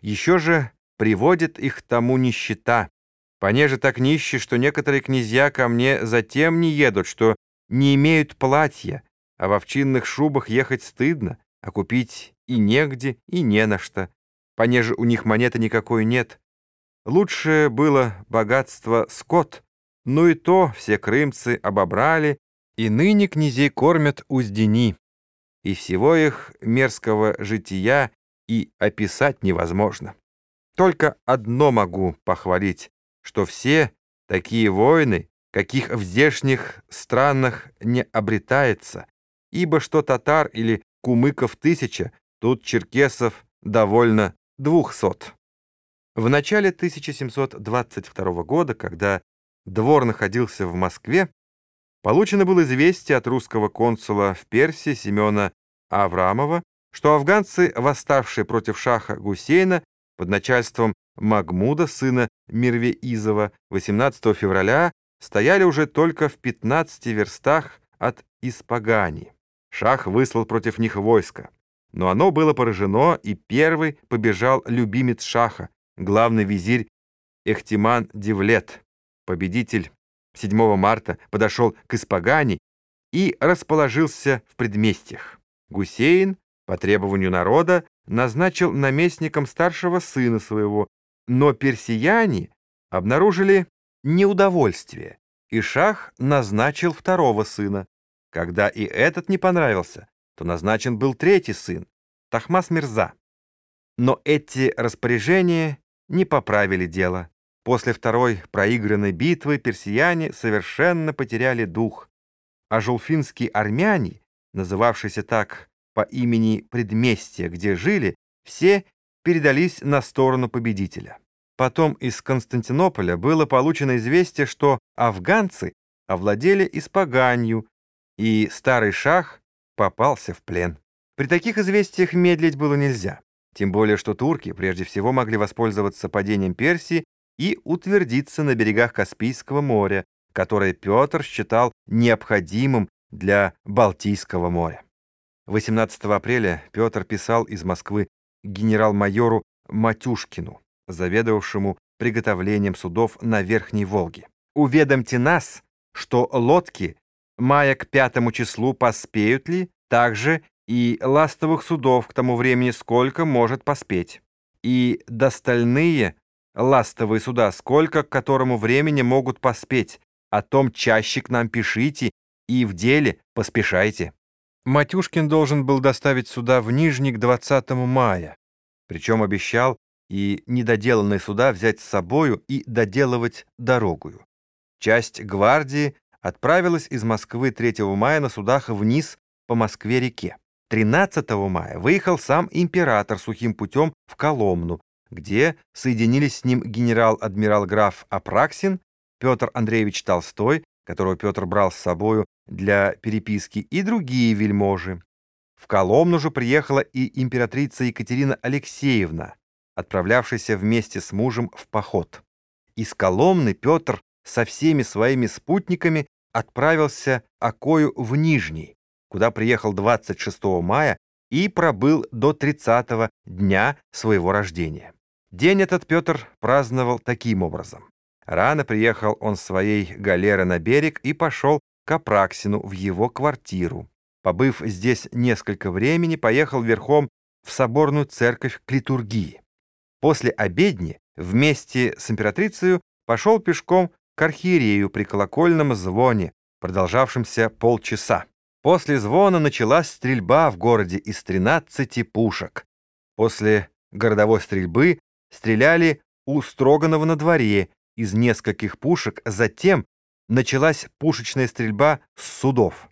Еще же приводит их тому нищета. Понеже так нищи, что некоторые князья ко мне затем не едут, что не имеют платья, а в овчинных шубах ехать стыдно, а купить и негде, и не на что, понеже у них монеты никакой нет. Лучше было богатство скот, но и то все крымцы обобрали, и ныне князей кормят уздени, и всего их мерзкого жития и описать невозможно. Только одно могу похвалить, что все такие воины, каких в здешних странах не обретается, ибо что татар или кумыков тысяча, тут черкесов довольно двухсот. В начале 1722 года, когда двор находился в Москве, получено было известие от русского консула в Персии Семена Аврамова, что афганцы, восставшие против шаха Гусейна под начальством Магмуда, сына Мирвеизова, 18 февраля стояли уже только в 15 верстах от Испагани. Шах выслал против них войско. Но оно было поражено, и первый побежал любимец Шаха, главный визирь Эхтиман Дивлет. Победитель 7 марта подошел к Испагани и расположился в предместьях. Гусейн, по требованию народа, назначил наместником старшего сына своего, но персияне обнаружили неудовольствие, и шах назначил второго сына. Когда и этот не понравился, то назначен был третий сын, Тахмас Мирза. Но эти распоряжения не поправили дело. После второй проигранной битвы персияне совершенно потеряли дух, а жулфинские армяне, называвшиеся так по имени предместья, где жили, все передались на сторону победителя. Потом из Константинополя было получено известие, что афганцы овладели Испаганью, и старый шах попался в плен. При таких известиях медлить было нельзя, тем более что турки прежде всего могли воспользоваться падением Персии и утвердиться на берегах Каспийского моря, которое Петр считал необходимым для Балтийского моря. 18 апреля Петр писал из Москвы генерал-майору Матюшкину, заведовавшему приготовлением судов на Верхней Волге. «Уведомьте нас, что лодки мая к пятому числу поспеют ли, также и ластовых судов к тому времени сколько может поспеть, и достальные ластовые суда сколько к которому времени могут поспеть, о том чаще к нам пишите и в деле поспешайте». Матюшкин должен был доставить суда в Нижний к 20 мая, причем обещал и недоделанные суда взять с собою и доделывать дорогую. Часть гвардии отправилась из Москвы 3 мая на судах вниз по Москве-реке. 13 мая выехал сам император сухим путем в Коломну, где соединились с ним генерал-адмирал граф Апраксин, Петр Андреевич Толстой, которого Петр брал с собою для переписки, и другие вельможи. В Коломну же приехала и императрица Екатерина Алексеевна, отправлявшийся вместе с мужем в поход. Из Коломны Петр со всеми своими спутниками отправился Окою в Нижний, куда приехал 26 мая и пробыл до 30 дня своего рождения. День этот Петр праздновал таким образом. Рано приехал он своей галеры на берег и пошел к Апраксину в его квартиру. Побыв здесь несколько времени, поехал верхом в соборную церковь к литургии. После обедни вместе с императрицей пошел пешком к архиерею при колокольном звоне, продолжавшемся полчаса. После звона началась стрельба в городе из 13 пушек. После городовой стрельбы стреляли у Строганова на дворе из нескольких пушек, затем началась пушечная стрельба с судов.